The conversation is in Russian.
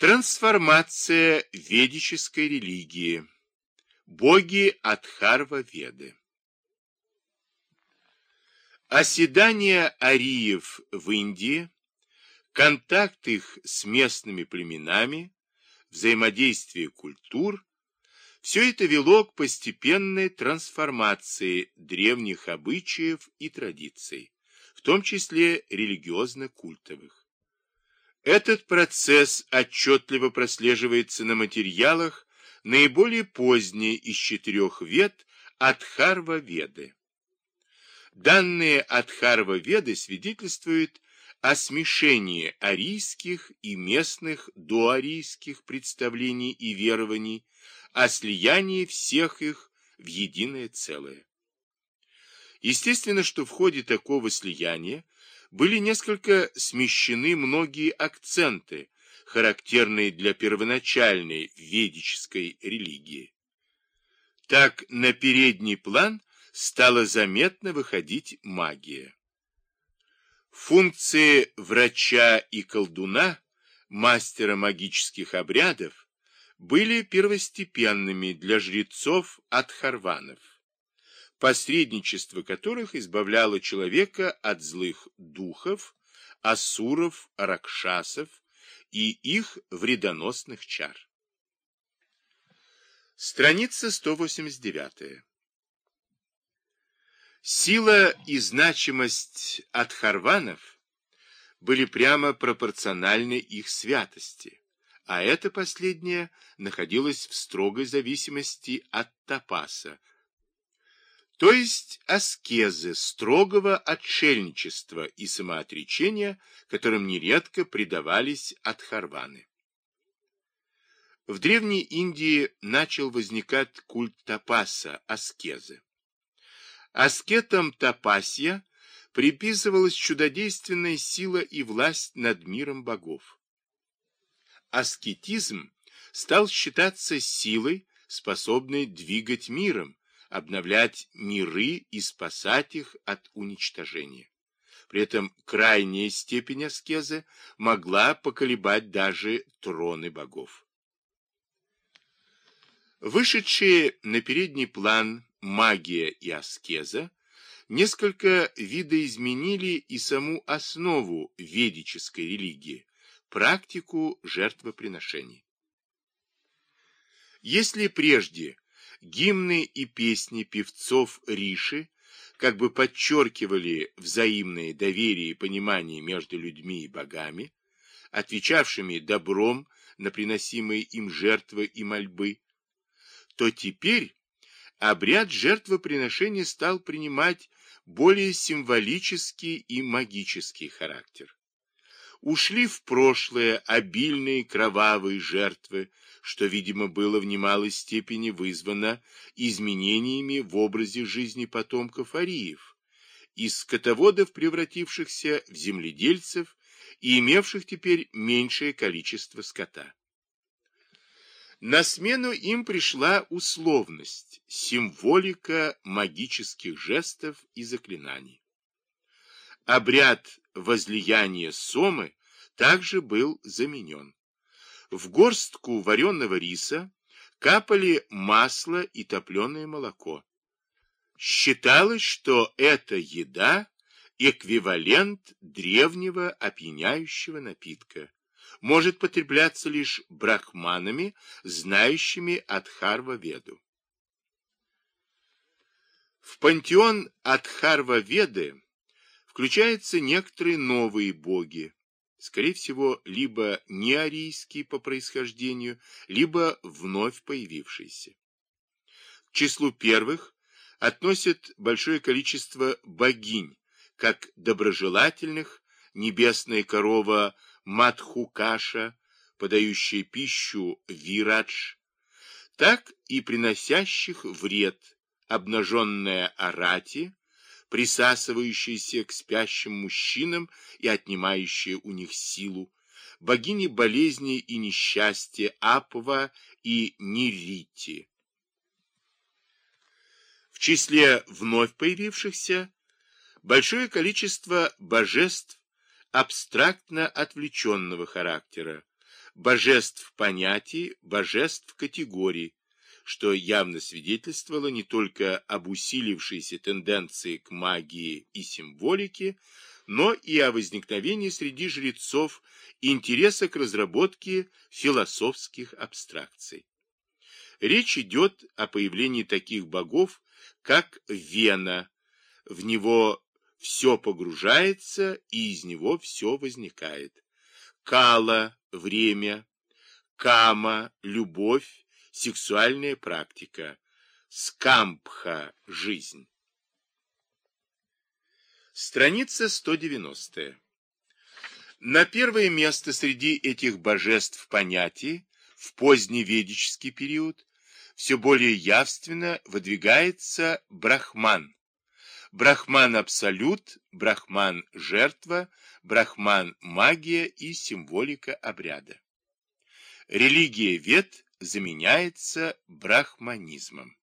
Трансформация ведической религии. Боги Адхарва-Веды. Оседание ариев в Индии, контакт их с местными племенами, взаимодействие культур – все это вело к постепенной трансформации древних обычаев и традиций, в том числе религиозно-культовых. Этот процесс отчетливо прослеживается на материалах наиболее поздней из четырех вед Адхарва-веды. Данные Адхарва-веды свидетельствуют о смешении арийских и местных доарийских представлений и верований, о слиянии всех их в единое целое. Естественно, что в ходе такого слияния были несколько смещены многие акценты, характерные для первоначальной ведической религии. Так на передний план стала заметно выходить магия. Функции врача и колдуна, мастера магических обрядов, были первостепенными для жрецов от харванов посредничество которых избавляло человека от злых духов, асуров, ракшасов и их вредоносных чар. Страница 189. Сила и значимость адхарванов были прямо пропорциональны их святости, а это последнее находилось в строгой зависимости от тапаса, то есть аскезы, строгого отшельничества и самоотречения, которым нередко предавались адхарваны. В Древней Индии начал возникать культ тапаса, аскезы. Аскетам тапасия приписывалась чудодейственная сила и власть над миром богов. Аскетизм стал считаться силой, способной двигать миром, обновлять миры и спасать их от уничтожения. При этом крайняя степень аскезы могла поколебать даже троны богов. Вышедшие на передний план магия и аскеза несколько видоизменили и саму основу ведической религии, практику жертвоприношений. Если прежде Гимны и песни певцов Риши как бы подчеркивали взаимное доверие и понимание между людьми и богами, отвечавшими добром на приносимые им жертвы и мольбы, то теперь обряд жертвоприношения стал принимать более символический и магический характер. Ушли в прошлое обильные кровавые жертвы, что, видимо, было в немалой степени вызвано изменениями в образе жизни потомков ариев, из скотоводов, превратившихся в земледельцев и имевших теперь меньшее количество скота. На смену им пришла условность, символика магических жестов и заклинаний. Обряд возлияния сомы также был заменен. В горстку вареного риса капали масло и топленое молоко. Считалось, что эта еда – эквивалент древнего опьяняющего напитка, может потребляться лишь брахманами, знающими Адхарва-веду. В пантеон Адхарва-веды включаются некоторые новые боги, скорее всего, либо неарийский по происхождению, либо вновь появившийся. К числу первых относят большое количество богинь, как доброжелательных, небесная корова Матхукаша, подающая пищу Вирадж, так и приносящих вред, обнаженная Арати, присасывающаяся к спящим мужчинам и отнимающая у них силу, богини болезни и несчастья Апва и Нерити. В числе вновь появившихся большое количество божеств абстрактно отвлеченного характера, божеств понятий, божеств категорий, что явно свидетельствовало не только об усилившейся тенденции к магии и символике, но и о возникновении среди жрецов интереса к разработке философских абстракций. Речь идет о появлении таких богов, как Вена, в него все погружается и из него все возникает. Кала – время, Кама – любовь, сексуальная практика, Скампха – жизнь. Страница 190. На первое место среди этих божеств понятий в поздний ведический период все более явственно выдвигается Брахман. Брахман-абсолют, Брахман-жертва, Брахман-магия и символика обряда. Религия вет заменяется брахманизмом.